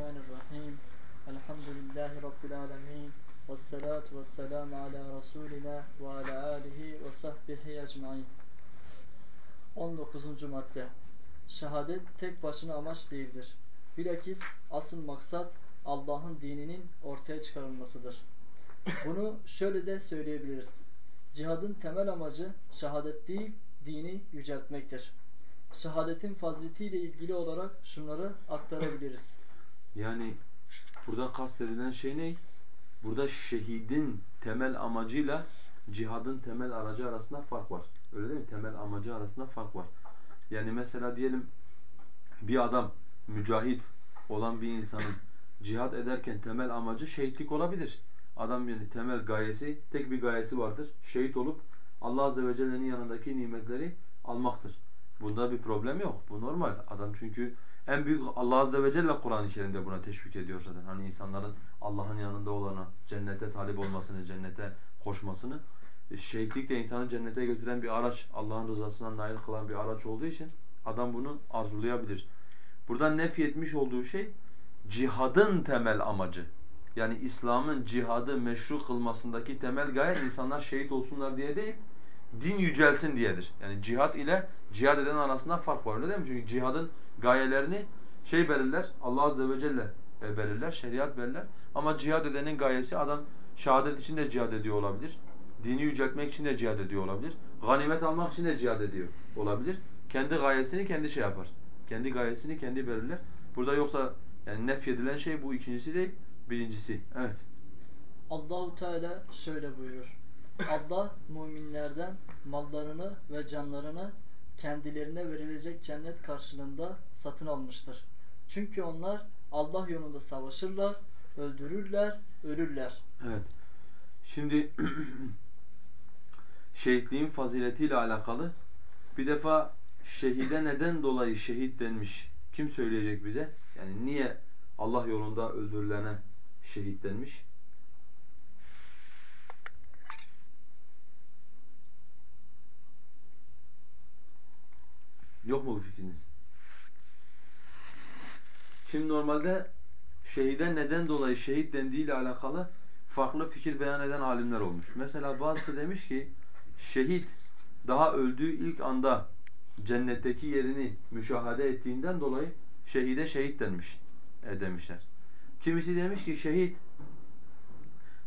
Bismillahirrahmanirrahim. Elhamdülillahi Rabbil alemin. Vessalatu vesselamu ala Resulina ve ala alihi ve sahbihi ecmain. 19. madde. Şehadet tek başına amaç değildir. Bilakis asıl maksat Allah'ın dininin ortaya çıkarılmasıdır. Bunu şöyle de söyleyebiliriz. Cihadın temel amacı şehadet değil, dini yüceltmektir. Şehadetin faziletiyle ilgili olarak şunları aktarabiliriz. Yani burada kastedilen şey ne? Burada şehidin temel amacıyla cihadın temel aracı arasında fark var. Öyle değil mi? Temel amacı arasında fark var. Yani mesela diyelim bir adam mücahit olan bir insanın cihad ederken temel amacı şehitlik olabilir. Adam yani temel gayesi, tek bir gayesi vardır. Şehit olup Allah Azze ve Celle'nin yanındaki nimetleri almaktır. Bunda bir problem yok. Bu normal. Adam çünkü en büyük Allah Azze ve Celle Kur'an-ı Kerim'de buna teşvik ediyor zaten. Hani insanların Allah'ın yanında olana, cennete talip olmasını, cennete koşmasını. E, şehitlik de insanı cennete götüren bir araç, Allah'ın rızasına nail kılan bir araç olduğu için adam bunu arzulayabilir. Buradan nefyetmiş olduğu şey cihadın temel amacı. Yani İslam'ın cihadı meşru kılmasındaki temel gaye insanlar şehit olsunlar diye değil, din yücelsin diyedir. Yani cihat ile cihad eden arasında fark var öyle değil mi? Çünkü cihadın gayelerini şey belirler, Allah Azze ve Celle e, belirler, şeriat belirler. Ama cihad edenin gayesi adam şehadet için de cihad ediyor olabilir. Dini yüceltmek için de cihad ediyor olabilir. Ganimet almak için de cihad ediyor olabilir. Kendi gayesini kendi şey yapar. Kendi gayesini kendi belirler. Burada yoksa yani nefyedilen şey bu ikincisi değil, birincisi. Evet. Allahu Teala şöyle buyurur. Allah müminlerden mallarını ve canlarını kendilerine verilecek cennet karşılığında satın almıştır. Çünkü onlar Allah yolunda savaşırlar, öldürürler, ölürler. Evet. Şimdi şehitliğin faziletiyle alakalı bir defa şehide neden dolayı şehit denmiş? Kim söyleyecek bize? Yani niye Allah yolunda öldürülene şehit denmiş? Yok mu bu fikriniz? Şimdi normalde şehide neden dolayı şehit dendiği ile alakalı farklı fikir beyan eden alimler olmuş. Mesela bazısı demiş ki şehit daha öldüğü ilk anda cennetteki yerini müşahede ettiğinden dolayı şehide şehit denmiş e, demişler. Kimisi demiş ki şehit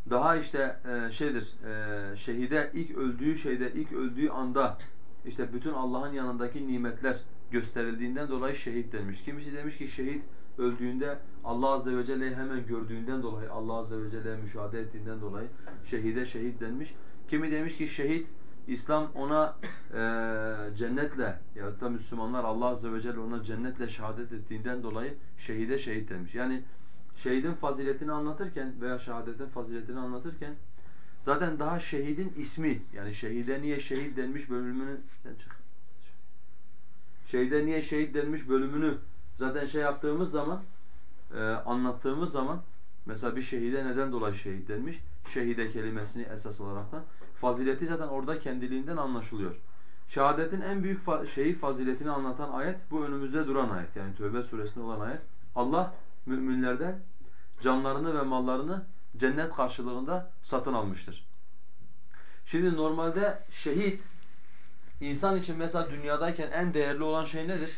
daha işte e, şeydir e, şehide ilk öldüğü şeyde ilk öldüğü anda işte bütün Allah'ın yanındaki nimetler gösterildiğinden dolayı şehit denmiş. Kimisi demiş ki şehit öldüğünde Allah azze ve celle'yi hemen gördüğünden dolayı Allah azze ve celle'ye müşahede ettiğinden dolayı şehide şehit denmiş. Kimi demiş ki şehit İslam ona e, cennetle ya da Müslümanlar Allah azze ve celle ona cennetle şehadet ettiğinden dolayı şehide şehit denmiş. Yani şehidin faziletini anlatırken veya şehadetin faziletini anlatırken zaten daha şehidin ismi yani şehide niye şehit denmiş bölümünü Şehide niye şehit denmiş bölümünü zaten şey yaptığımız zaman e, anlattığımız zaman mesela bir şehide neden dolayı şehit denmiş? Şehide kelimesini esas olaraktan fazileti zaten orada kendiliğinden anlaşılıyor. Şehadetin en büyük fa şeyi faziletini anlatan ayet bu önümüzde duran ayet. Yani Tövbe suresinde olan ayet. Allah müminlerden canlarını ve mallarını cennet karşılığında satın almıştır. Şimdi normalde şehit insan için mesela dünyadayken en değerli olan şey nedir?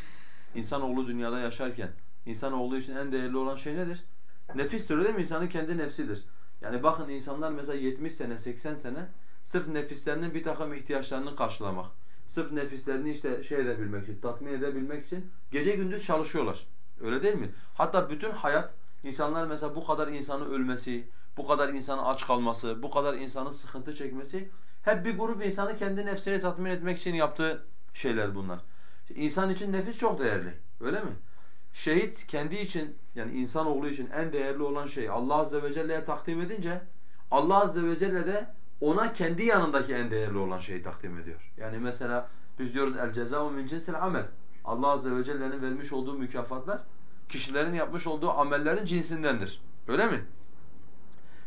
İnsanoğlu dünyada yaşarken insanoğlu için en değerli olan şey nedir? Nefis öyle mi? İnsanın kendi nefsidir. Yani bakın insanlar mesela 70 sene, 80 sene sırf nefislerinin bir takım ihtiyaçlarını karşılamak, sırf nefislerini işte şey edebilmek için, tatmin edebilmek için gece gündüz çalışıyorlar. Öyle değil mi? Hatta bütün hayat insanlar mesela bu kadar insanın ölmesi, bu kadar insanın aç kalması, bu kadar insanın sıkıntı çekmesi hep bir grup insanı kendi nefsini tatmin etmek için yaptığı şeyler bunlar. İnsan için nefis çok değerli. Öyle mi? Şehit kendi için yani insanoğlu için en değerli olan şey Allah azze ve celle'ye takdim edince Allah azze ve celle de ona kendi yanındaki en değerli olan şeyi takdim ediyor. Yani mesela biz diyoruz el cezâ'u min cinsil amel. Allah azze ve celle'nin vermiş olduğu mükafatlar kişilerin yapmış olduğu amellerin cinsindendir. Öyle mi?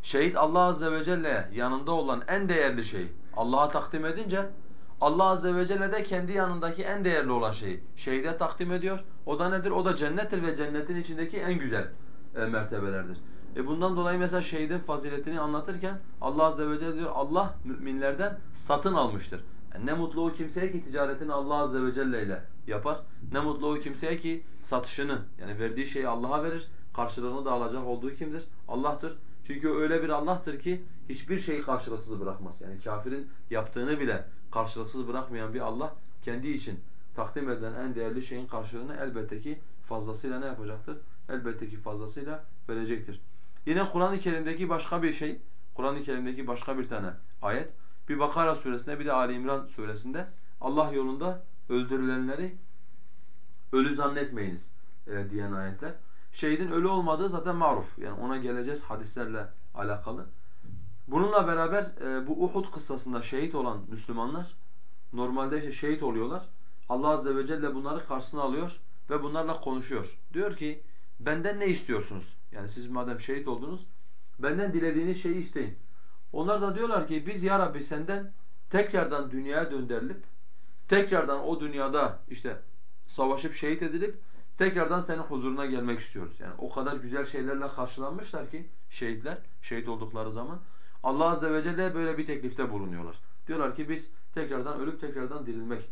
Şehit Allah azze ve celle yanında olan en değerli şeyi Allah'a takdim edince Allah azze ve celle de kendi yanındaki en değerli olan şeyi şehide takdim ediyor. O da nedir? O da cennettir ve cennetin içindeki en güzel e, mertebelerdir. E bundan dolayı mesela şehidin faziletini anlatırken Allah azze ve celle diyor Allah müminlerden satın almıştır. Yani ne mutlu o kimseye ki ticaretini Allah azze ve celle ile yapar. Ne mutlu o kimseye ki satışını yani verdiği şeyi Allah'a verir. Karşılığını da alacak olduğu kimdir? Allah'tır. Çünkü öyle bir Allah'tır ki hiçbir şeyi karşılıksız bırakmaz. Yani kafirin yaptığını bile karşılıksız bırakmayan bir Allah kendi için takdim edilen en değerli şeyin karşılığını elbette ki fazlasıyla ne yapacaktır? Elbette ki fazlasıyla verecektir. Yine Kur'an-ı Kerim'deki başka bir şey, Kur'an-ı Kerim'deki başka bir tane ayet, bir Bakara suresinde bir de Ali İmran suresinde Allah yolunda öldürülenleri ölü zannetmeyiniz e, diyen ayetler. Şehidin ölü olmadığı zaten maruf. Yani ona geleceğiz hadislerle alakalı. Bununla beraber e, bu Uhud kıssasında şehit olan Müslümanlar normalde işte şehit oluyorlar. Allah azze ve celle bunları karşısına alıyor ve bunlarla konuşuyor. Diyor ki benden ne istiyorsunuz? Yani siz madem şehit oldunuz benden dilediğiniz şeyi isteyin. Onlar da diyorlar ki biz ya Rabbi senden tekrardan dünyaya döndürülüp tekrardan o dünyada işte savaşıp şehit edilip tekrardan senin huzuruna gelmek istiyoruz. Yani o kadar güzel şeylerle karşılanmışlar ki şehitler, şehit oldukları zaman Allah azze ve celle böyle bir teklifte bulunuyorlar. Diyorlar ki biz tekrardan ölüp tekrardan dirilmek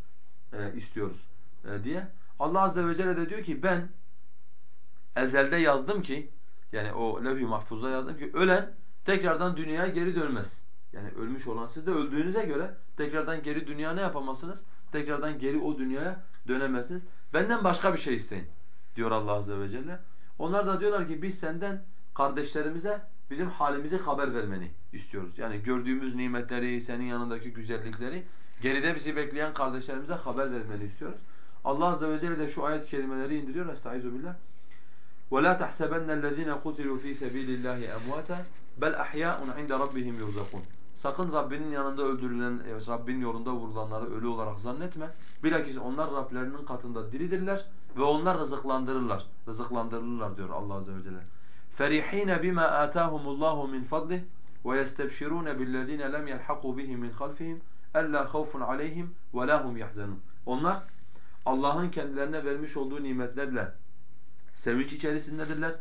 e, istiyoruz e, diye. Allah azze ve celle de diyor ki ben ezelde yazdım ki yani o levh-i mahfuzda yazdım ki ölen tekrardan dünyaya geri dönmez. Yani ölmüş olan siz de öldüğünüze göre tekrardan geri dünya ne yapamazsınız? Tekrardan geri o dünyaya dönemezsiniz. Benden başka bir şey isteyin diyor Allah azze ve celle. Onlar da diyorlar ki biz senden kardeşlerimize bizim halimizi haber vermeni istiyoruz. Yani gördüğümüz nimetleri, senin yanındaki güzellikleri geride bizi bekleyen kardeşlerimize haber vermeni istiyoruz. Allah azze ve celle de şu ayet kelimeleri indiriyor. Estaizu billah. وَلَا تَحْسَبَنَّ الَّذ۪ينَ قُتِلُوا ف۪ي سَب۪يلِ اللّٰهِ اَمْوَاتًا بَلْ اَحْيَاءٌ عِنْدَ رَبِّهِمْ يُرْزَقُونَ Sakın Rabbinin yanında öldürülen, Rabbinin yolunda vurulanları ölü olarak zannetme. Bilakis onlar Rablerinin katında diridirler ve onlar rızıklandırırlar. Rızıklandırırlar diyor Allah azze ve celle. Ferihine bima atahumullahu min fadlih ve yestebşirun billezine lem yelhaqu bihim min halfihim ella havfun aleyhim ve lahum yahzanun. Onlar Allah'ın kendilerine vermiş olduğu nimetlerle sevinç içerisindedirler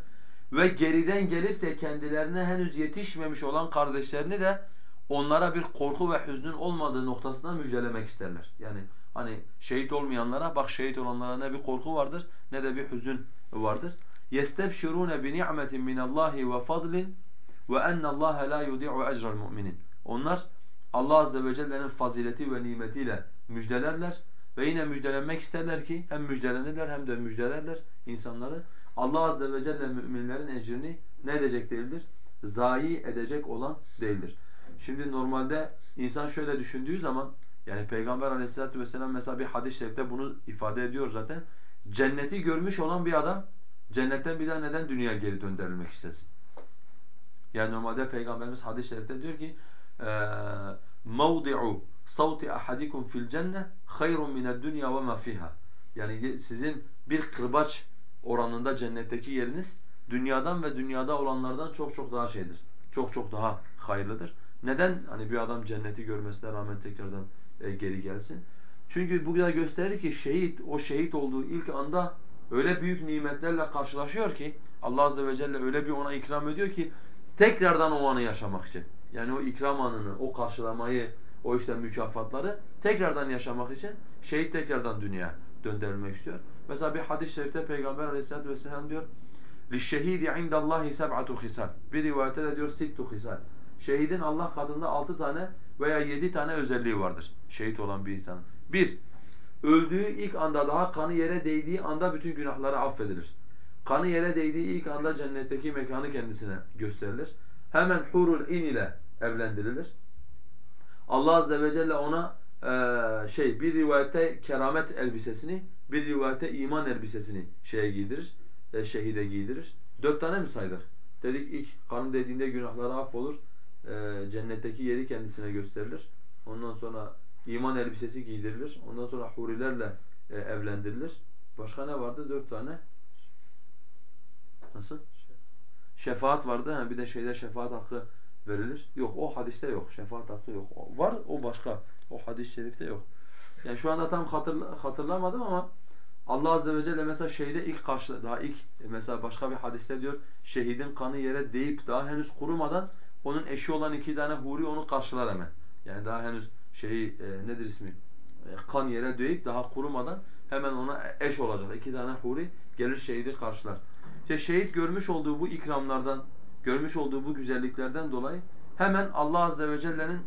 ve geriden gelip de kendilerine henüz yetişmemiş olan kardeşlerini de onlara bir korku ve hüznün olmadığı noktasında müjdelemek isterler. Yani hani şehit olmayanlara bak şehit olanlara ne bir korku vardır ne de bir hüzün vardır. يَسْتَبْشِرُونَ بِنِعْمَةٍ مِنَ اللّٰهِ وَفَضْلٍ وَاَنَّ اللّٰهَ لَا يُضِعُ اَجْرَ الْمُؤْمِنِينَ Onlar Allah azze ve celle'nin fazileti ve nimetiyle müjdelerler ve yine müjdelenmek isterler ki hem müjdelenirler hem de müjdelerler insanları. Allah azze ve celle müminlerin ecrini ne edecek değildir? Zayi edecek olan değildir. Şimdi normalde insan şöyle düşündüğü zaman yani Peygamber aleyhissalatu vesselam mesela bir hadis-i şerifte bunu ifade ediyor zaten. Cenneti görmüş olan bir adam cennetten bir daha neden dünyaya geri döndürülmek istesin? Yani normalde Peygamberimiz hadis-i şerifte diyor ki مَوْضِعُ صَوْتِ أَحَدِكُمْ فِي الْجَنَّةِ خَيْرٌ مِنَ الدُّنْيَا وَمَا فِيهَا Yani sizin bir kırbaç oranında cennetteki yeriniz dünyadan ve dünyada olanlardan çok çok daha şeydir. Çok çok daha hayırlıdır. Neden hani bir adam cenneti görmesine rağmen tekrardan e, geri gelsin? Çünkü bu da gösterir ki şehit o şehit olduğu ilk anda öyle büyük nimetlerle karşılaşıyor ki Allah azze ve celle öyle bir ona ikram ediyor ki tekrardan o anı yaşamak için. Yani o ikram anını, o karşılamayı, o işte mükafatları tekrardan yaşamak için şehit tekrardan dünya döndürülmek istiyor. Mesela bir hadis-i şerifte Peygamber Aleyhisselatü vesselam diyor لِلشَّهِيدِ عِنْدَ اللّٰهِ سَبْعَةُ خِسَالٍ Bir rivayette de diyor سِتُّ خِسَالٍ Şehidin Allah katında altı tane veya yedi tane özelliği vardır. Şehit olan bir insanın. Bir, öldüğü ilk anda daha kanı yere değdiği anda bütün günahları affedilir. Kanı yere değdiği ilk anda cennetteki mekanı kendisine gösterilir. Hemen hurul in ile evlendirilir. Allah azze ve celle ona e, şey bir rivayette keramet elbisesini, bir rivayette iman elbisesini şeye giydirir, e, şehide giydirir. Dört tane mi saydık? Dedik ilk kanı dediğinde günahları affolur, e, cennetteki yeri kendisine gösterilir. Ondan sonra iman elbisesi giydirilir. Ondan sonra hurilerle e, evlendirilir. Başka ne vardı? Dört tane. Nasıl? Şefaat vardı. Ha, bir de şeyde şefaat hakkı verilir. Yok o hadiste yok. Şefaat hakkı yok. O, var o başka. O hadis-i şerifte yok. Yani şu anda tam hatırla, hatırlamadım ama Allah azze ve celle mesela şehide ilk karşı daha ilk mesela başka bir hadiste diyor şehidin kanı yere değip daha henüz kurumadan onun eşi olan iki tane huri onu karşılar hemen. Yani daha henüz şeyi e, nedir ismi? E, kan yere değip daha kurumadan hemen ona eş olacak iki tane huri gelir şehidi karşılar. İşte şehit görmüş olduğu bu ikramlardan, görmüş olduğu bu güzelliklerden dolayı hemen Allah azze ve celle'nin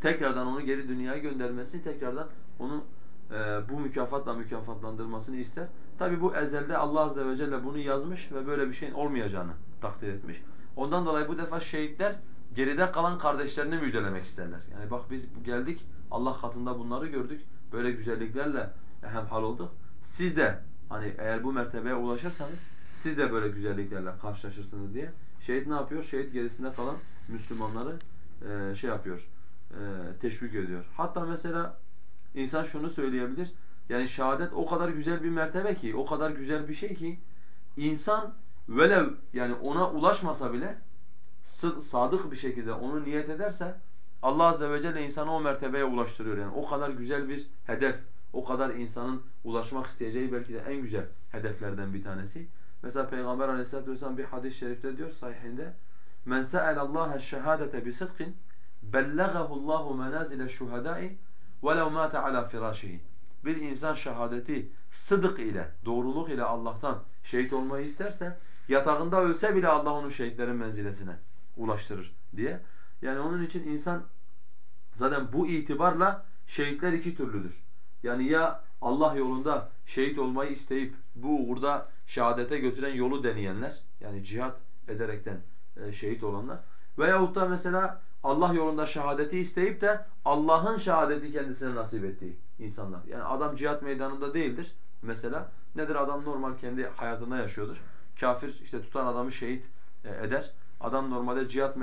tekrardan onu geri dünyaya göndermesini, tekrardan onu e, bu mükafatla mükafatlandırmasını ister. Tabi bu ezelde Allah azze ve celle bunu yazmış ve böyle bir şeyin olmayacağını takdir etmiş. Ondan dolayı bu defa şehitler geride kalan kardeşlerini müjdelemek isterler. Yani bak biz geldik Allah katında bunları gördük. Böyle güzelliklerle hemhal olduk. Siz de hani eğer bu mertebeye ulaşırsanız siz de böyle güzelliklerle karşılaşırsınız diye. Şehit ne yapıyor? Şehit gerisinde kalan Müslümanları e, şey yapıyor, e, teşvik ediyor. Hatta mesela insan şunu söyleyebilir. Yani şehadet o kadar güzel bir mertebe ki, o kadar güzel bir şey ki insan velev yani ona ulaşmasa bile sadık bir şekilde onu niyet ederse Allah azze ve celle insanı o mertebeye ulaştırıyor yani. O kadar güzel bir hedef, o kadar insanın ulaşmak isteyeceği belki de en güzel hedeflerden bir tanesi. Mesela Peygamber Aleyhisselatü vesselam bir hadis-i şerifte diyor sahihinde Men se'el Allah'a şehadete bi sıdkın bellagahu Allahu manazile şuhada'i velev mâte ala firâşihi. Bir insan şehadeti sıdık ile, doğruluk ile Allah'tan şehit olmayı isterse yatağında ölse bile Allah onu şehitlerin menzilesine ulaştırır diye. Yani onun için insan zaten bu itibarla şehitler iki türlüdür. Yani ya Allah yolunda şehit olmayı isteyip bu uğurda şehadete götüren yolu deneyenler yani cihat ederekten e, şehit olanlar veyahut da mesela Allah yolunda şehadeti isteyip de Allah'ın şehadeti kendisine nasip ettiği insanlar. Yani adam cihat meydanında değildir mesela. Nedir adam normal kendi hayatında yaşıyordur. Kafir işte tutan adamı şehit e, eder. Adam normalde cihat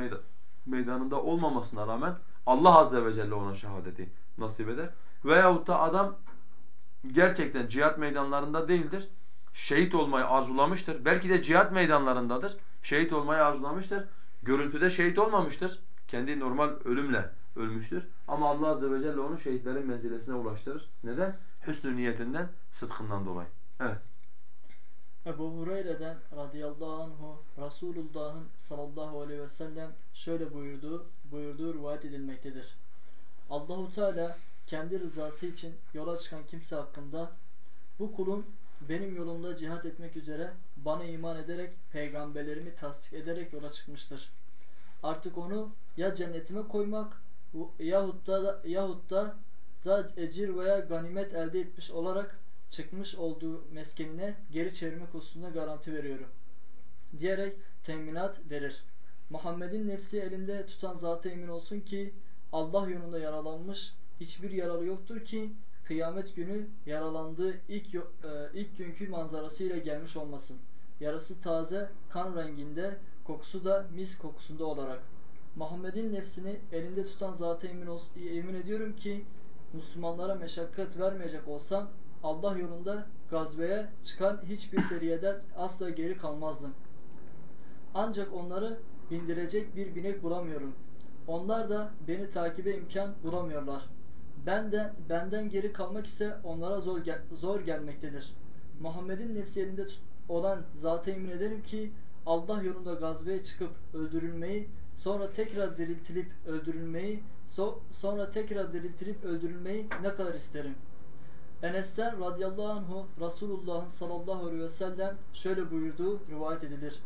meydanında olmamasına rağmen Allah azze ve celle ona şehadeti nasip eder. Veyahut da adam gerçekten cihat meydanlarında değildir. Şehit olmayı arzulamıştır. Belki de cihat meydanlarındadır. Şehit olmayı arzulamıştır. Görüntüde şehit olmamıştır. Kendi normal ölümle ölmüştür. Ama Allah azze ve celle onu şehitlerin menzilesine ulaştırır. Neden? Hüsnü niyetinden, sıdkından dolayı. Evet. Ebu Hureyre'den radıyallahu anhu Resulullah'ın sallallahu aleyhi ve sellem şöyle buyurduğu, buyurduğu rivayet edilmektedir. Allahu Teala kendi rızası için yola çıkan kimse hakkında bu kulum benim yolumda cihat etmek üzere bana iman ederek peygamberlerimi tasdik ederek yola çıkmıştır. Artık onu ya cennetime koymak yahut da, yahut da, da ecir veya ganimet elde etmiş olarak çıkmış olduğu meskenine geri çevirmek hususunda garanti veriyorum. Diyerek teminat verir. Muhammed'in nefsi elinde tutan zata emin olsun ki Allah yolunda yaralanmış hiçbir yaralı yoktur ki kıyamet günü yaralandığı ilk, e, ilk günkü manzarasıyla gelmiş olmasın. Yarası taze, kan renginde, kokusu da mis kokusunda olarak. Muhammed'in nefsini elinde tutan zata emin, emin ediyorum ki Müslümanlara meşakkat vermeyecek olsam Allah yolunda gazveye çıkan hiçbir seriyeden asla geri kalmazdım. Ancak onları bindirecek bir binek bulamıyorum. Onlar da beni takibe imkan bulamıyorlar. Ben de benden geri kalmak ise onlara zor, gel zor gelmektedir. Muhammed'in nefsi elinde olan zata emin ederim ki Allah yolunda gazveye çıkıp öldürülmeyi, sonra tekrar diriltilip öldürülmeyi, so sonra tekrar diriltilip öldürülmeyi ne kadar isterim.'' Enes'ten radıyallahu anhu Resulullah'ın sallallahu aleyhi ve sellem şöyle buyurduğu rivayet edilir.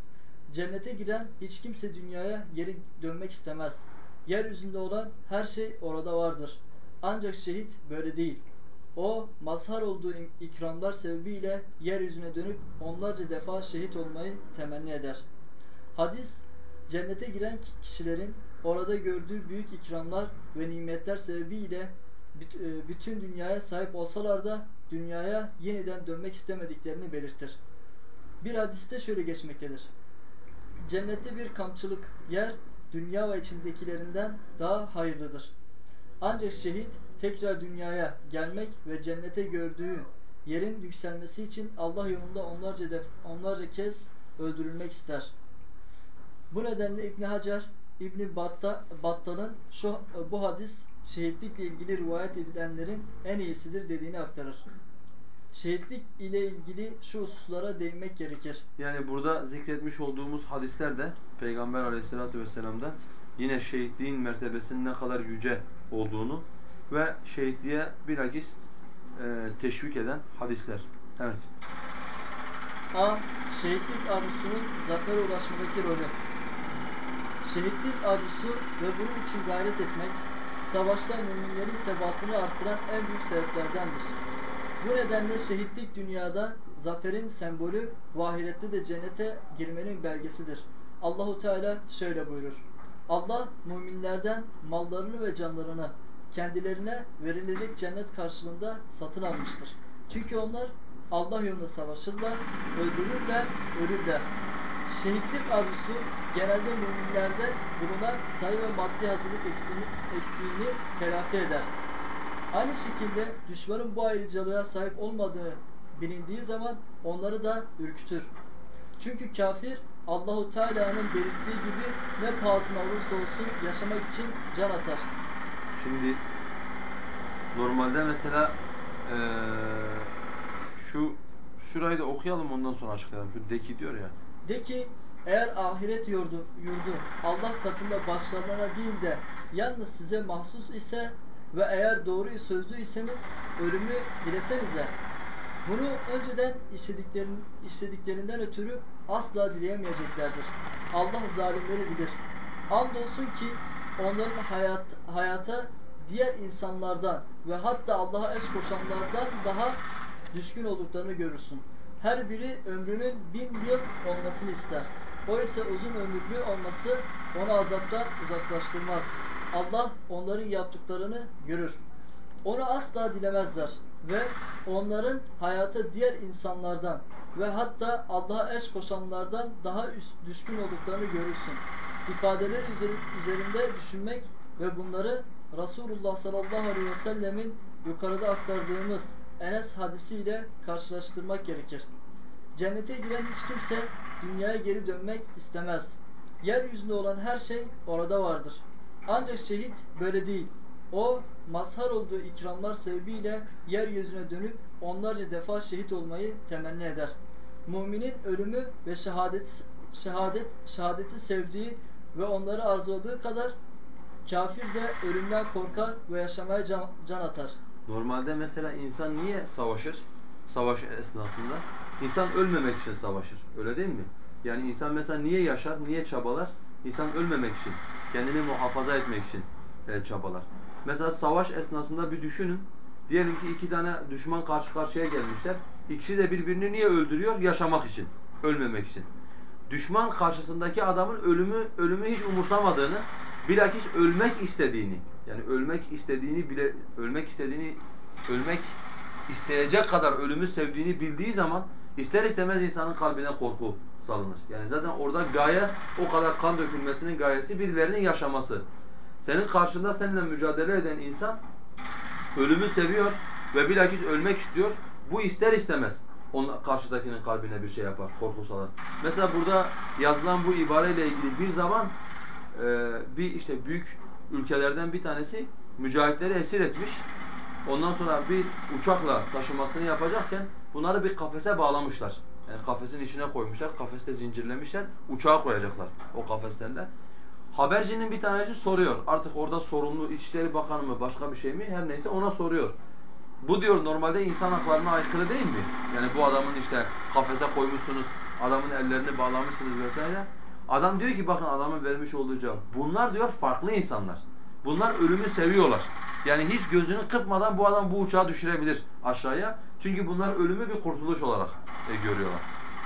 Cennete giren hiç kimse dünyaya geri dönmek istemez. Yeryüzünde olan her şey orada vardır. Ancak şehit böyle değil. O mazhar olduğu ikramlar sebebiyle yeryüzüne dönüp onlarca defa şehit olmayı temenni eder. Hadis, cennete giren kişilerin orada gördüğü büyük ikramlar ve nimetler sebebiyle bütün dünyaya sahip olsalar da dünyaya yeniden dönmek istemediklerini belirtir. Bir hadiste şöyle geçmektedir. Cennette bir kamçılık yer dünya ve içindekilerinden daha hayırlıdır. Ancak şehit tekrar dünyaya gelmek ve cennete gördüğü yerin yükselmesi için Allah yolunda onlarca def onlarca kez öldürülmek ister. Bu nedenle İbn Hacer İbn Battal'ın şu bu hadis şehitlikle ilgili rivayet edilenlerin en iyisidir dediğini aktarır. şehitlik ile ilgili şu hususlara değinmek gerekir. Yani burada zikretmiş olduğumuz hadislerde Peygamber aleyhissalatu vesselam'da yine şehitliğin mertebesinin ne kadar yüce olduğunu ve şehitliğe bilakis e, teşvik eden hadisler. Evet. A. Şehitlik arzusunun zafere ulaşmadaki rolü. Şehitlik arzusu ve bunun için gayret etmek, savaşta müminlerin sebatını arttıran en büyük sebeplerdendir. Bu nedenle şehitlik dünyada zaferin sembolü ve ahirette de cennete girmenin belgesidir. Allahu Teala şöyle buyurur. Allah müminlerden mallarını ve canlarını kendilerine verilecek cennet karşılığında satın almıştır. Çünkü onlar Allah yolunda savaşırlar, öldürürler, ölürler. Şehitlik arzusu genelde müminlerde bulunan sayı ve maddi hazırlık eksiğini, eksiğini telafi eder. Aynı şekilde düşmanın bu ayrıcalığa sahip olmadığı bilindiği zaman onları da ürkütür. Çünkü kafir Allahu Teala'nın belirttiği gibi ne pahasına olursa olsun yaşamak için can atar. Şimdi normalde mesela eee, şu şurayı da okuyalım ondan sonra açıklayalım. Şu deki diyor ya. De ki eğer ahiret yurdu, yurdu Allah katında başkalarına değil de yalnız size mahsus ise ve eğer doğruyu sözlüyseniz ölümü dilesenize. Bunu önceden işlediklerin, işlediklerinden ötürü asla dileyemeyeceklerdir. Allah zalimleri bilir. Andolsun ki onların hayat, hayata diğer insanlardan ve hatta Allah'a eş koşanlardan daha düşkün olduklarını görürsün. Her biri ömrünün bin yıl olmasını ister. Oysa uzun ömürlü olması onu azaptan uzaklaştırmaz. Allah onların yaptıklarını görür. Onu asla dilemezler ve onların hayata diğer insanlardan ve hatta Allah'a eş koşanlardan daha üst, düşkün olduklarını görürsün. İfadeleri üzeri- üzerinde düşünmek ve bunları Resulullah sallallahu aleyhi ve sellemin yukarıda aktardığımız Enes hadisiyle karşılaştırmak gerekir. Cennete giren hiç kimse dünyaya geri dönmek istemez. Yeryüzünde olan her şey orada vardır. Ancak şehit böyle değil. O mazhar olduğu ikramlar sebebiyle yeryüzüne dönüp onlarca defa şehit olmayı temenni eder. Müminin ölümü ve şehadet şehadet şehadeti sevdiği ve onları arzuladığı kadar kafir de ölümden korkar ve yaşamaya can, can atar. Normalde mesela insan niye savaşır? Savaş esnasında. İnsan ölmemek için savaşır. Öyle değil mi? Yani insan mesela niye yaşar, niye çabalar? İnsan ölmemek için, kendini muhafaza etmek için e, çabalar. Mesela savaş esnasında bir düşünün. Diyelim ki iki tane düşman karşı karşıya gelmişler. İkisi de birbirini niye öldürüyor? Yaşamak için, ölmemek için. Düşman karşısındaki adamın ölümü ölümü hiç umursamadığını, bilakis ölmek istediğini, yani ölmek istediğini bile ölmek istediğini ölmek isteyecek kadar ölümü sevdiğini bildiği zaman ister istemez insanın kalbine korku salınır. Yani zaten orada gaye o kadar kan dökülmesinin gayesi birilerinin yaşaması. Senin karşında seninle mücadele eden insan ölümü seviyor ve bilakis ölmek istiyor. Bu ister istemez onun karşıdakinin kalbine bir şey yapar, korku salar. Mesela burada yazılan bu ibareyle ilgili bir zaman e, bir işte büyük ülkelerden bir tanesi mücahitleri esir etmiş. Ondan sonra bir uçakla taşımasını yapacakken bunları bir kafese bağlamışlar. Yani kafesin içine koymuşlar, kafeste zincirlemişler, uçağa koyacaklar o kafeslerle. Habercinin bir tanesi soruyor. Artık orada sorumlu İçişleri Bakanı mı başka bir şey mi her neyse ona soruyor. Bu diyor normalde insan haklarına aykırı değil mi? Yani bu adamın işte kafese koymuşsunuz, adamın ellerini bağlamışsınız vesaire. Adam diyor ki bakın adamın vermiş olduğu cevap. Bunlar diyor farklı insanlar. Bunlar ölümü seviyorlar. Yani hiç gözünü kırpmadan bu adam bu uçağı düşürebilir aşağıya. Çünkü bunlar ölümü bir kurtuluş olarak e, görüyorlar.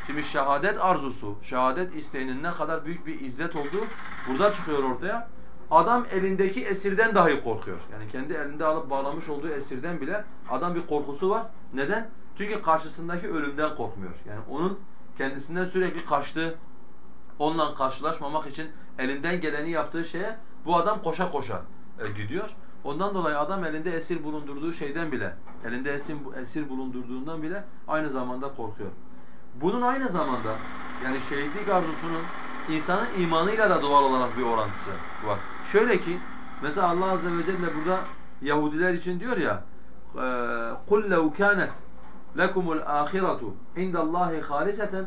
Şimdi şehadet arzusu, şehadet isteğinin ne kadar büyük bir izzet olduğu burada çıkıyor ortaya. Adam elindeki esirden dahi korkuyor. Yani kendi elinde alıp bağlamış olduğu esirden bile adam bir korkusu var. Neden? Çünkü karşısındaki ölümden korkmuyor. Yani onun kendisinden sürekli kaçtığı, onunla karşılaşmamak için elinden geleni yaptığı şeye bu adam koşa koşa e, gidiyor. Ondan dolayı adam elinde esir bulundurduğu şeyden bile, elinde esir, esir bulundurduğundan bile aynı zamanda korkuyor. Bunun aynı zamanda yani şehitlik arzusunun insanın imanıyla da doğal olarak bir orantısı var. Şöyle ki mesela Allah azze ve celle burada Yahudiler için diyor ya قُلْ لَوْ كَانَتْ lekumul ahiretu indallahi haliseten fete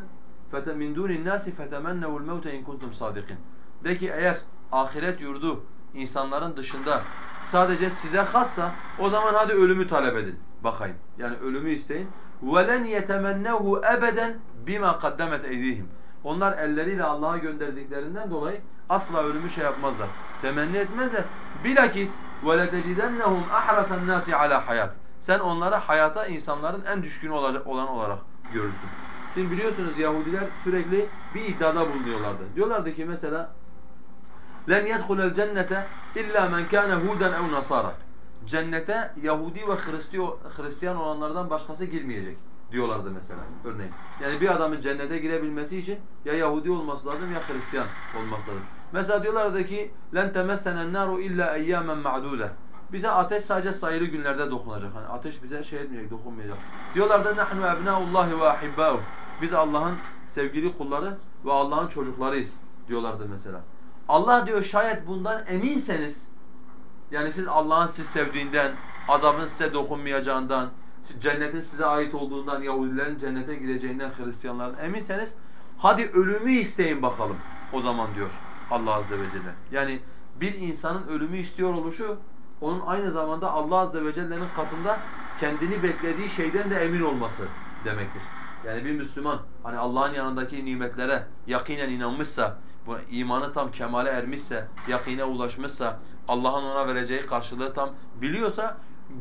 min dunin nasi fetemennevul mevte in kuntum sadikin. De ki eğer ahiret yurdu insanların dışında sadece size hassa o zaman hadi ölümü talep edin. Bakayım. Yani ölümü isteyin. وَلَنْ يَتَمَنَّوْهُ اَبَدًا بِمَا قَدَّمَتْ اَيْدِيهِمْ Onlar elleriyle Allah'a gönderdiklerinden dolayı asla ölümü şey yapmazlar. Temenni etmezler. Bilakis وَلَتَجِدَنَّهُمْ اَحْرَسَ النَّاسِ عَلَى hayat. Sen onları hayata insanların en düşkünü olacak olan olarak görürsün. Şimdi biliyorsunuz Yahudiler sürekli bir iddiada bulunuyorlardı. Diyorlardı ki mesela لَنْ يَدْخُلَ الْجَنَّةَ اِلَّا مَنْ كَانَ هُودًا اَوْ نَصَارًا Cennete Yahudi ve Hristiyan olanlardan başkası girmeyecek diyorlardı mesela örneğin. Yani bir adamın cennete girebilmesi için ya Yahudi olması lazım ya Hristiyan olması lazım. Mesela diyorlardı ki لَنْ تَمَسَّنَ النَّارُ اِلَّا اَيَّامًا مَعْدُودًا Bize ateş sadece sayılı günlerde dokunacak. Hani ateş bize şey etmeyecek, dokunmayacak. Diyorlardı نَحْنُ اَبْنَاءُ اللّٰهِ وَاحِبَّاهُ Biz Allah'ın sevgili kulları ve Allah'ın çocuklarıyız diyorlardı mesela. Allah diyor şayet bundan eminseniz yani siz Allah'ın siz sevdiğinden, azabın size dokunmayacağından, cennetin size ait olduğundan, Yahudilerin cennete gireceğinden, Hristiyanların eminseniz hadi ölümü isteyin bakalım o zaman diyor Allah azze ve celle. Yani bir insanın ölümü istiyor oluşu onun aynı zamanda Allah azze ve celle'nin katında kendini beklediği şeyden de emin olması demektir. Yani bir Müslüman hani Allah'ın yanındaki nimetlere yakinen inanmışsa, bu imanı tam kemale ermişse, yakine ulaşmışsa, Allah'ın ona vereceği karşılığı tam biliyorsa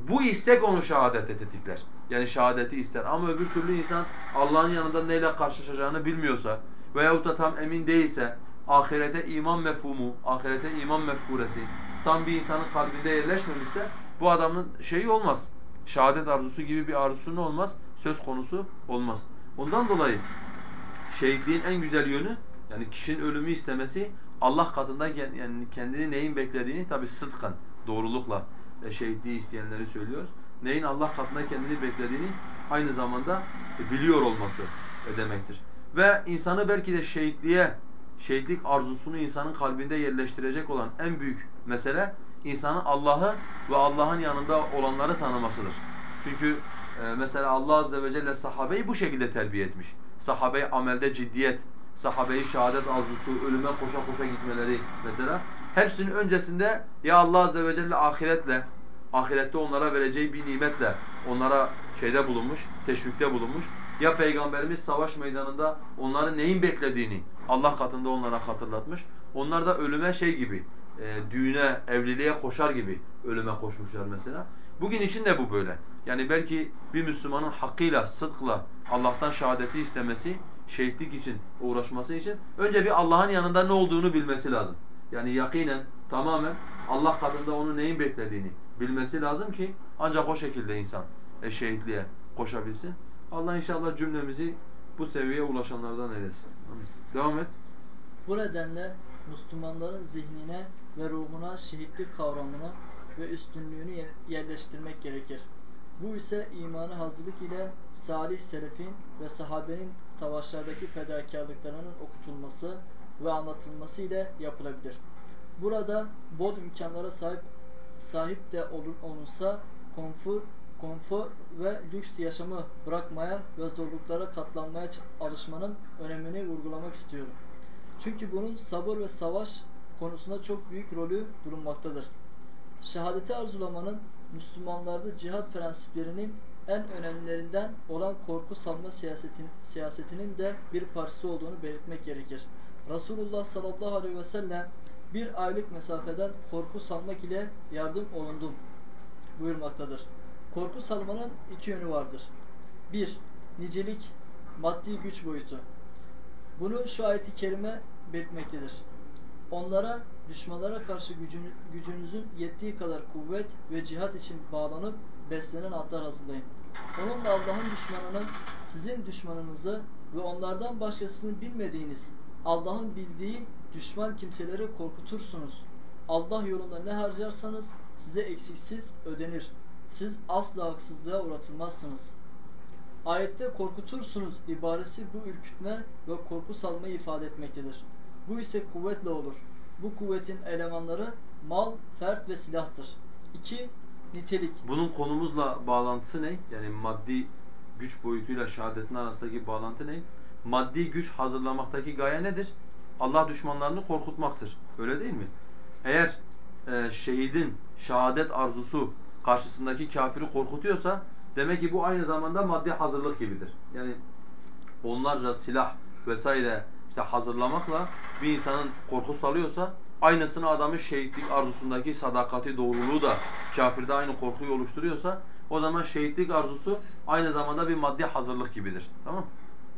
bu istek onu şehadete tetikler. Yani şehadeti ister. Ama öbür türlü insan Allah'ın yanında neyle karşılaşacağını bilmiyorsa veyahut da tam emin değilse, ahirete iman mefhumu, ahirete iman mefkuresi tam bir insanın kalbinde yerleşmemişse bu adamın şeyi olmaz. Şehadet arzusu gibi bir arzusu olmaz? Söz konusu olmaz. Ondan dolayı şehitliğin en güzel yönü yani kişinin ölümü istemesi Allah katında yani kendini neyin beklediğini tabi sıdkan, doğrulukla e, şehitliği isteyenleri söylüyoruz. Neyin Allah katında kendini beklediğini aynı zamanda e, biliyor olması e, demektir. Ve insanı belki de şehitliğe, şehitlik arzusunu insanın kalbinde yerleştirecek olan en büyük mesele insanın Allah'ı ve Allah'ın yanında olanları tanımasıdır. Çünkü mesela Allah azze ve celle sahabeyi bu şekilde terbiye etmiş. Sahabeyi amelde ciddiyet, sahabeyi şehadet arzusu, ölüme koşa koşa gitmeleri mesela. Hepsinin öncesinde ya Allah azze ve celle ahiretle, ahirette onlara vereceği bir nimetle onlara şeyde bulunmuş, teşvikte bulunmuş. Ya Peygamberimiz savaş meydanında onların neyin beklediğini Allah katında onlara hatırlatmış. Onlar da ölüme şey gibi, e, düğüne, evliliğe koşar gibi ölüme koşmuşlar mesela. Bugün için de bu böyle. Yani belki bir Müslümanın hakkıyla, sıdkla Allah'tan şehadeti istemesi, şehitlik için uğraşması için önce bir Allah'ın yanında ne olduğunu bilmesi lazım. Yani yakinen, tamamen Allah katında onun neyin beklediğini bilmesi lazım ki ancak o şekilde insan e, şehitliğe koşabilsin. Allah inşallah cümlemizi bu seviyeye ulaşanlardan eylesin. Devam et. Bu nedenle Müslümanların zihnine ve ruhuna şehitlik kavramını ve üstünlüğünü yerleştirmek gerekir. Bu ise imanı hazırlık ile salih selefin ve sahabenin savaşlardaki fedakarlıklarının okutulması ve anlatılması ile yapılabilir. Burada bol imkanlara sahip sahip de olunsa konfor, konfor ve lüks yaşamı bırakmaya ve zorluklara katlanmaya alışmanın önemini vurgulamak istiyorum. Çünkü bunun sabır ve savaş konusunda çok büyük rolü bulunmaktadır. Şehadeti arzulamanın Müslümanlarda cihat prensiplerinin en önemlilerinden olan korku salma siyasetin, siyasetinin de bir parçası olduğunu belirtmek gerekir. Resulullah sallallahu aleyhi ve sellem bir aylık mesafeden korku salmak ile yardım olundum buyurmaktadır. Korku salmanın iki yönü vardır. Bir, nicelik, maddi güç boyutu. Bunu şu ayeti kerime belirtmektedir. Onlara düşmanlara karşı gücün, gücünüzün yettiği kadar kuvvet ve cihat için bağlanıp beslenen atlar hazırlayın. Onunla Allah'ın düşmanını, sizin düşmanınızı ve onlardan başkasını bilmediğiniz, Allah'ın bildiği düşman kimseleri korkutursunuz. Allah yolunda ne harcarsanız size eksiksiz ödenir. Siz asla haksızlığa uğratılmazsınız. Ayette korkutursunuz ibaresi bu ürkütme ve korku salmayı ifade etmektedir. Bu ise kuvvetle olur. Bu kuvvetin elemanları mal, fert ve silahtır. 2. Nitelik. Bunun konumuzla bağlantısı ne? Yani maddi güç boyutuyla şehadetin arasındaki bağlantı ne? Maddi güç hazırlamaktaki gaye nedir? Allah düşmanlarını korkutmaktır. Öyle değil mi? Eğer e, şehidin şehadet arzusu karşısındaki kafiri korkutuyorsa demek ki bu aynı zamanda maddi hazırlık gibidir. Yani onlarca silah vesaire işte hazırlamakla bir insanın korku salıyorsa aynısını adamın şehitlik arzusundaki sadakati doğruluğu da kafirde aynı korkuyu oluşturuyorsa o zaman şehitlik arzusu aynı zamanda bir maddi hazırlık gibidir. Tamam?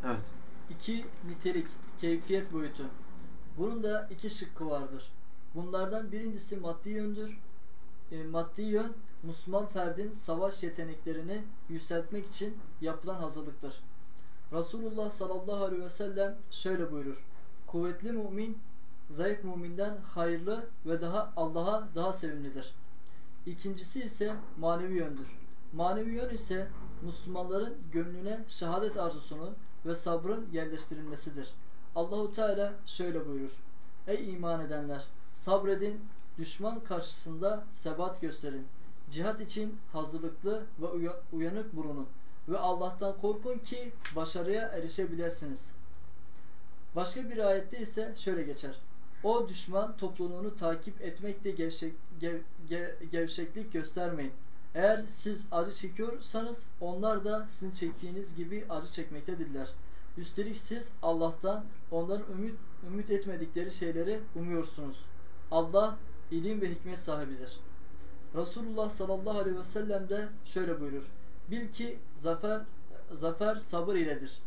Evet. İki nitelik, keyfiyet boyutu. Bunun da iki şıkkı vardır. Bunlardan birincisi maddi yöndür. E, maddi yön, Müslüman ferdin savaş yeteneklerini yükseltmek için yapılan hazırlıktır. Resulullah sallallahu aleyhi ve sellem şöyle buyurur. Kuvvetli mümin, zayıf müminden hayırlı ve daha Allah'a daha sevimlidir. İkincisi ise manevi yöndür. Manevi yön ise Müslümanların gönlüne şehadet arzusunun ve sabrın yerleştirilmesidir. Allahu Teala şöyle buyurur. Ey iman edenler! Sabredin, düşman karşısında sebat gösterin. Cihat için hazırlıklı ve uyanık bulunun. Ve Allah'tan korkun ki başarıya erişebilirsiniz. Başka bir ayette ise şöyle geçer. O düşman topluluğunu takip etmekte gevşek, gev, gev, gevşeklik göstermeyin. Eğer siz acı çekiyorsanız onlar da sizin çektiğiniz gibi acı çekmektedirler. Üstelik siz Allah'tan onların ümit, ümit etmedikleri şeyleri umuyorsunuz. Allah ilim ve hikmet sahibidir. Resulullah sallallahu aleyhi ve sellem de şöyle buyurur. Bil ki zafer, zafer sabır iledir.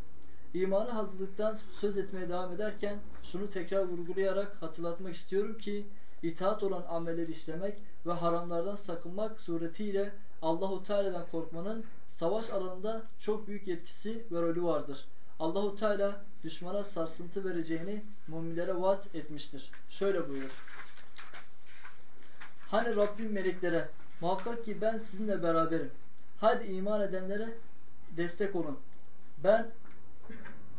İmanı hazırlıktan söz etmeye devam ederken şunu tekrar vurgulayarak hatırlatmak istiyorum ki itaat olan amelleri işlemek ve haramlardan sakınmak suretiyle Allahu Teala'dan korkmanın savaş alanında çok büyük yetkisi ve rolü vardır. Allahu Teala düşmana sarsıntı vereceğini müminlere vaat etmiştir. Şöyle buyurur. Hani Rabbim meleklere muhakkak ki ben sizinle beraberim. Hadi iman edenlere destek olun. Ben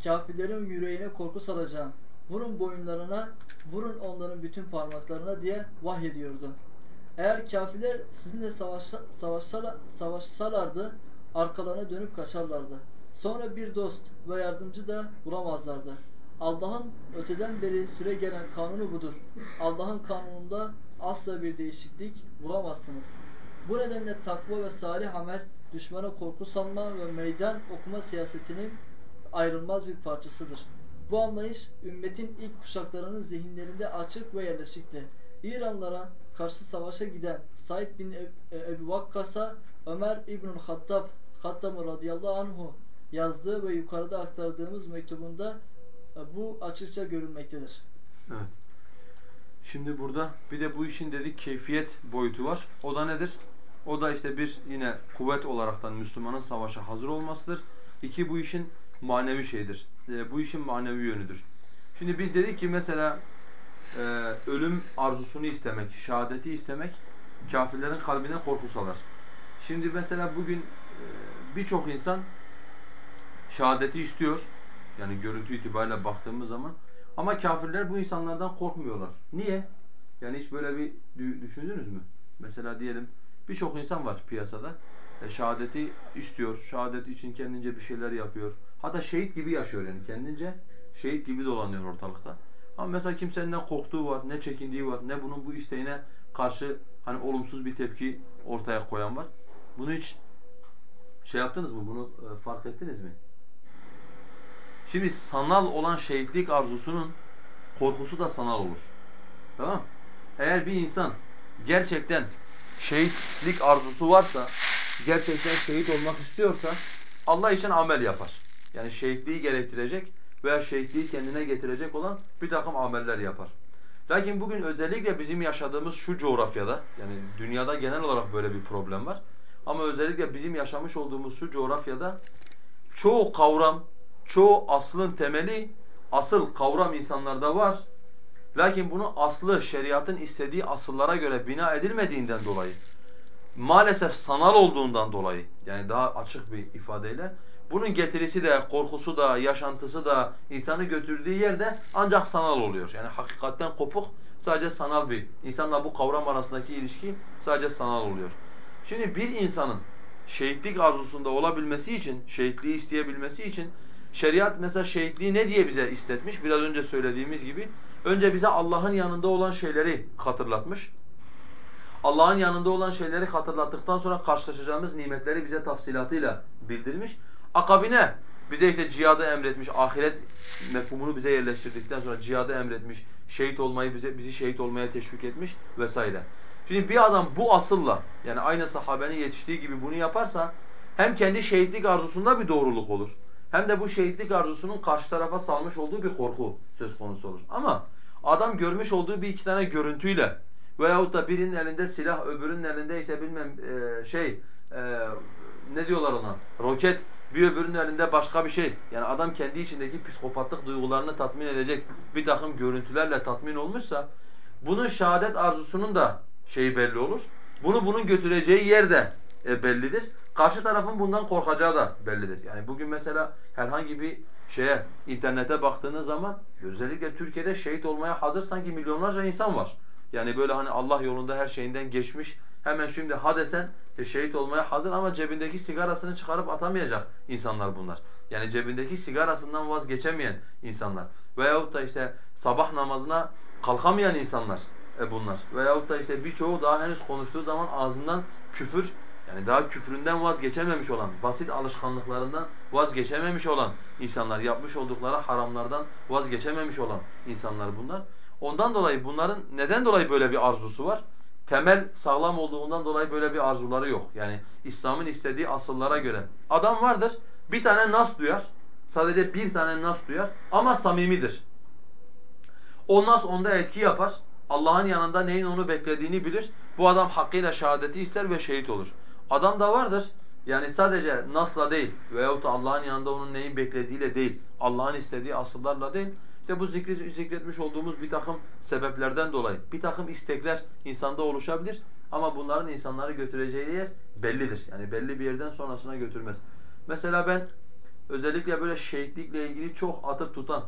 kafirlerin yüreğine korku salacağım. Vurun boyunlarına, vurun onların bütün parmaklarına diye vahyediyordu. Eğer kafirler sizinle savaşsa, savaşsalar, savaşsalardı arkalarına dönüp kaçarlardı. Sonra bir dost ve yardımcı da bulamazlardı. Allah'ın öteden beri süre gelen kanunu budur. Allah'ın kanununda asla bir değişiklik bulamazsınız. Bu nedenle takva ve salih amel düşmana korku salma ve meydan okuma siyasetinin ayrılmaz bir parçasıdır. Bu anlayış ümmetin ilk kuşaklarının zihinlerinde açık ve yerleşikti. İranlara karşı savaşa giden Said bin e, Ebu Vakkas'a Ömer İbnül Hattab Hattab radıyallahu anhu yazdığı ve yukarıda aktardığımız mektubunda e, bu açıkça görülmektedir. Evet. Şimdi burada bir de bu işin dedik keyfiyet boyutu var. O da nedir? O da işte bir yine kuvvet olaraktan Müslümanın savaşa hazır olmasıdır. İki bu işin manevi şeydir. E, bu işin manevi yönüdür. Şimdi biz dedik ki mesela e, ölüm arzusunu istemek, şehadeti istemek kafirlerin kalbine korku salar. Şimdi mesela bugün e, birçok insan şehadeti istiyor. Yani görüntü itibariyle baktığımız zaman. Ama kafirler bu insanlardan korkmuyorlar. Niye? Yani hiç böyle bir düşündünüz mü? Mesela diyelim birçok insan var piyasada. E, şehadeti istiyor. Şehadet için kendince bir şeyler yapıyor. Hatta şehit gibi yaşıyor yani kendince. Şehit gibi dolanıyor ortalıkta. Ama mesela kimsenin ne korktuğu var, ne çekindiği var, ne bunun bu isteğine karşı hani olumsuz bir tepki ortaya koyan var. Bunu hiç şey yaptınız mı? Bunu e, fark ettiniz mi? Şimdi sanal olan şehitlik arzusunun korkusu da sanal olur. Tamam Eğer bir insan gerçekten şehitlik arzusu varsa, gerçekten şehit olmak istiyorsa Allah için amel yapar. Yani şehitliği gerektirecek veya şehitliği kendine getirecek olan bir takım ameller yapar. Lakin bugün özellikle bizim yaşadığımız şu coğrafyada, yani dünyada genel olarak böyle bir problem var. Ama özellikle bizim yaşamış olduğumuz şu coğrafyada çoğu kavram, çoğu aslın temeli, asıl kavram insanlarda var. Lakin bunu aslı şeriatın istediği asıllara göre bina edilmediğinden dolayı, maalesef sanal olduğundan dolayı, yani daha açık bir ifadeyle, bunun getirisi de, korkusu da, yaşantısı da, insanı götürdüğü yerde ancak sanal oluyor. Yani hakikatten kopuk, sadece sanal bir, insanla bu kavram arasındaki ilişki sadece sanal oluyor. Şimdi bir insanın şehitlik arzusunda olabilmesi için, şehitliği isteyebilmesi için şeriat mesela şehitliği ne diye bize istetmiş? Biraz önce söylediğimiz gibi önce bize Allah'ın yanında olan şeyleri hatırlatmış. Allah'ın yanında olan şeyleri hatırlattıktan sonra karşılaşacağımız nimetleri bize tafsilatıyla bildirmiş. Akabine bize işte cihadı emretmiş, ahiret mefhumunu bize yerleştirdikten sonra cihadı emretmiş, şehit olmayı bize bizi şehit olmaya teşvik etmiş vesaire. Şimdi bir adam bu asılla yani aynı sahabenin yetiştiği gibi bunu yaparsa hem kendi şehitlik arzusunda bir doğruluk olur. Hem de bu şehitlik arzusunun karşı tarafa salmış olduğu bir korku söz konusu olur. Ama adam görmüş olduğu bir iki tane görüntüyle veyahut da birinin elinde silah, öbürünün elinde işte bilmem e, şey e, ne diyorlar ona roket, bir öbürünün elinde başka bir şey. Yani adam kendi içindeki psikopatlık duygularını tatmin edecek bir takım görüntülerle tatmin olmuşsa bunun şehadet arzusunun da şeyi belli olur. Bunu bunun götüreceği yer de e, bellidir. Karşı tarafın bundan korkacağı da bellidir. Yani bugün mesela herhangi bir şeye internete baktığınız zaman özellikle Türkiye'de şehit olmaya hazır sanki milyonlarca insan var. Yani böyle hani Allah yolunda her şeyinden geçmiş hemen şimdi ha desen işte şehit olmaya hazır ama cebindeki sigarasını çıkarıp atamayacak insanlar bunlar. Yani cebindeki sigarasından vazgeçemeyen insanlar. Veyahut da işte sabah namazına kalkamayan insanlar e bunlar. Veyahut da işte birçoğu daha henüz konuştuğu zaman ağzından küfür yani daha küfründen vazgeçememiş olan, basit alışkanlıklarından vazgeçememiş olan insanlar, yapmış oldukları haramlardan vazgeçememiş olan insanlar bunlar. Ondan dolayı bunların neden dolayı böyle bir arzusu var? Temel sağlam olduğundan dolayı böyle bir arzuları yok. Yani İslam'ın istediği asıllara göre. Adam vardır, bir tane nas duyar, sadece bir tane nas duyar ama samimidir. O nas onda etki yapar. Allah'ın yanında neyin onu beklediğini bilir. Bu adam hakkıyla şehadeti ister ve şehit olur. Adam da vardır. Yani sadece nasla değil veyahut Allah'ın yanında onun neyin beklediğiyle değil, Allah'ın istediği asıllarla değil. İşte bu zikretmiş olduğumuz bir takım sebeplerden dolayı bir takım istekler insanda oluşabilir. Ama bunların insanları götüreceği yer bellidir. Yani belli bir yerden sonrasına götürmez. Mesela ben özellikle böyle şehitlikle ilgili çok atıp tutan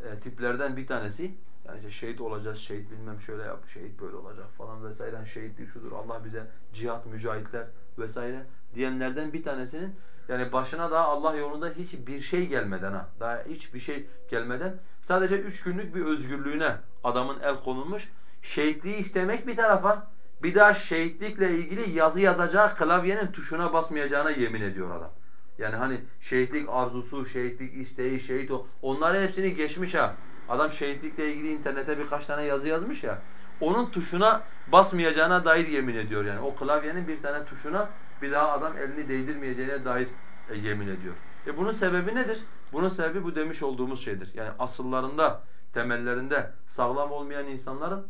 e, tiplerden bir tanesi. Yani işte şehit olacağız, şehit bilmem şöyle yap, şehit böyle olacak falan vesaire. Yani şehitlik şudur, Allah bize cihat, mücahitler vesaire diyenlerden bir tanesinin yani başına daha Allah yolunda hiçbir şey gelmeden ha, daha hiçbir şey gelmeden sadece üç günlük bir özgürlüğüne adamın el konulmuş. Şehitliği istemek bir tarafa, bir daha şehitlikle ilgili yazı yazacağı klavyenin tuşuna basmayacağına yemin ediyor adam. Yani hani şehitlik arzusu, şehitlik isteği, şehit o. Onların hepsini geçmiş ha. Adam şehitlikle ilgili internete birkaç tane yazı yazmış ya. Onun tuşuna basmayacağına dair yemin ediyor yani. O klavyenin bir tane tuşuna bir daha adam elini değdirmeyeceğine dair e, yemin ediyor. E bunun sebebi nedir? Bunun sebebi bu demiş olduğumuz şeydir. Yani asıllarında, temellerinde sağlam olmayan insanların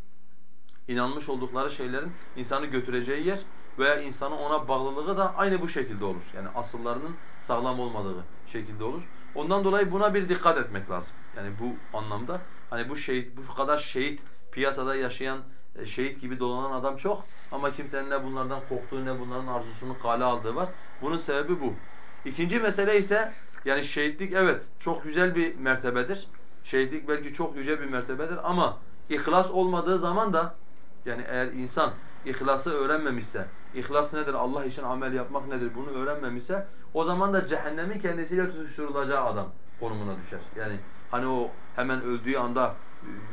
inanmış oldukları şeylerin insanı götüreceği yer veya insanın ona bağlılığı da aynı bu şekilde olur. Yani asıllarının sağlam olmadığı şekilde olur. Ondan dolayı buna bir dikkat etmek lazım. Yani bu anlamda hani bu şehit bu kadar şehit piyasada yaşayan e, şehit gibi dolanan adam çok ama kimsenin ne bunlardan korktuğu ne bunların arzusunu kale aldığı var. Bunun sebebi bu. İkinci mesele ise yani şehitlik evet çok güzel bir mertebedir. Şehitlik belki çok yüce bir mertebedir ama ihlas olmadığı zaman da yani eğer insan ihlası öğrenmemişse, ihlas nedir, Allah için amel yapmak nedir bunu öğrenmemişse o zaman da cehennemin kendisiyle tutuşturulacağı adam konumuna düşer. Yani hani o hemen öldüğü anda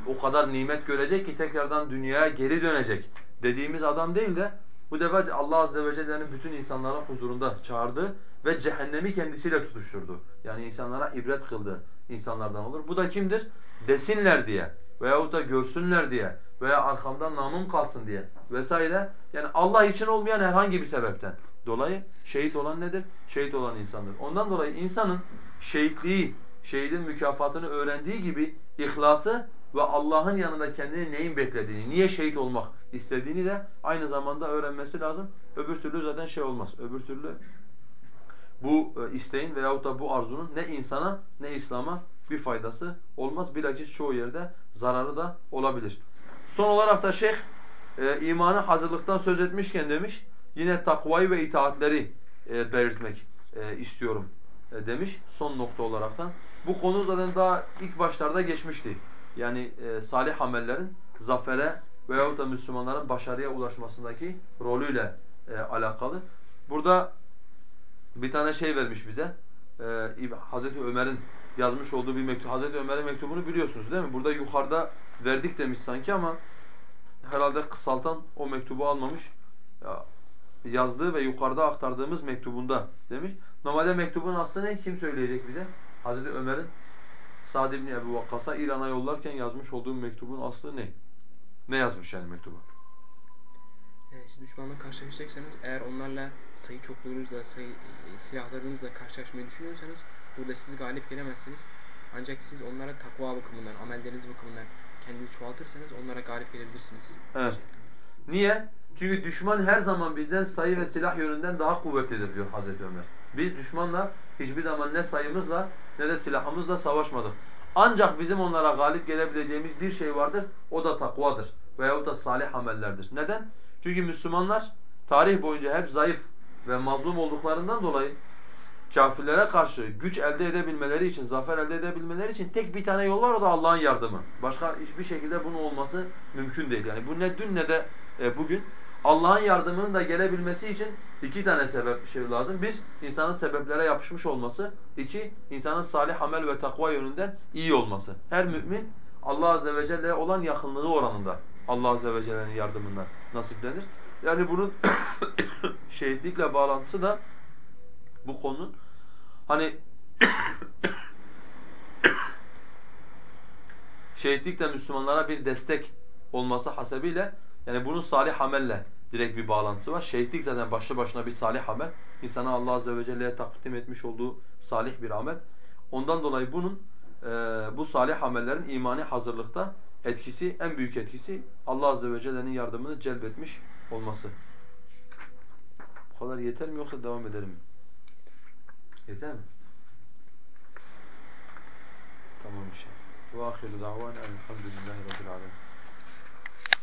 o kadar nimet görecek ki tekrardan dünyaya geri dönecek dediğimiz adam değil de bu defa Allah azze ve celle'nin bütün insanların huzurunda çağırdı ve cehennemi kendisiyle tutuşturdu. Yani insanlara ibret kıldı insanlardan olur. Bu da kimdir? Desinler diye veyahut da görsünler diye veya arkamdan namım kalsın diye vesaire. Yani Allah için olmayan herhangi bir sebepten dolayı şehit olan nedir? Şehit olan insandır. Ondan dolayı insanın şehitliği, şehidin mükafatını öğrendiği gibi ihlası ve Allah'ın yanında kendini neyin beklediğini, niye şehit olmak istediğini de aynı zamanda öğrenmesi lazım. Öbür türlü zaten şey olmaz. Öbür türlü bu e, isteğin veyahut da bu arzunun ne insana ne İslam'a bir faydası olmaz. Bilakis çoğu yerde zararı da olabilir. Son olarak da şeyh e, imanı hazırlıktan söz etmişken demiş yine takvayı ve itaatleri e, belirtmek e, istiyorum e, demiş son nokta olaraktan. Bu konu zaten daha ilk başlarda geçmişti. Yani e, salih amellerin zafere veyahut da Müslümanların başarıya ulaşmasındaki rolüyle e, alakalı. Burada bir tane şey vermiş bize. İb- Hazreti Ömer'in yazmış olduğu bir mektup. Hazreti Ömer'in mektubunu biliyorsunuz değil mi? Burada yukarıda verdik demiş sanki ama herhalde kısaltan o mektubu almamış. Ya, yazdığı ve yukarıda aktardığımız mektubunda demiş. Normalde mektubun aslı ne? Kim söyleyecek bize? Hazreti Ömer'in Sa'd ibn Ebu Vakkas'a İran'a yollarken yazmış olduğu mektubun aslı ne? Ne yazmış yani mektuba? E, siz düşmanla karşılaşacaksanız eğer onlarla sayı çokluğunuzla, sayı e, silahlarınızla karşılaşmayı düşünüyorsanız burada siz galip gelemezsiniz. Ancak siz onlara takva bakımından, amelleriniz bakımından kendini çoğaltırsanız onlara galip gelebilirsiniz. Evet. Niye? Çünkü düşman her zaman bizden sayı ve silah yönünden daha kuvvetlidir diyor Hazreti Ömer. Biz düşmanla hiçbir zaman ne sayımızla ne de silahımızla savaşmadık. Ancak bizim onlara galip gelebileceğimiz bir şey vardır. O da takvadır veyahut da salih amellerdir. Neden? Çünkü Müslümanlar tarih boyunca hep zayıf ve mazlum olduklarından dolayı kafirlere karşı güç elde edebilmeleri için, zafer elde edebilmeleri için tek bir tane yol var o da Allah'ın yardımı. Başka hiçbir şekilde bunun olması mümkün değil. Yani bu ne dün ne de e, bugün. Allah'ın yardımının da gelebilmesi için iki tane sebep şey lazım. Bir, insanın sebeplere yapışmış olması. İki, insanın salih amel ve takva yönünden iyi olması. Her mümin Allah Azze ve Celle'ye olan yakınlığı oranında Allah Azze ve Celle'nin yardımından nasiplenir. Yani bunun şehitlikle bağlantısı da bu konunun hani şehitlik de Müslümanlara bir destek olması hasebiyle yani bunun salih amelle direkt bir bağlantısı var. Şehitlik zaten başlı başına bir salih amel. İnsana Allah Azze ve Celle'ye takdim etmiş olduğu salih bir amel. Ondan dolayı bunun e, bu salih amellerin imani hazırlıkta etkisi, en büyük etkisi Allah Azze ve Celle'nin yardımını celbetmiş olması. Bu kadar yeter mi yoksa devam edelim mi? Yeter mi? Tamam inşallah. Ve ahiru davana elhamdülillahi rabbil alemin.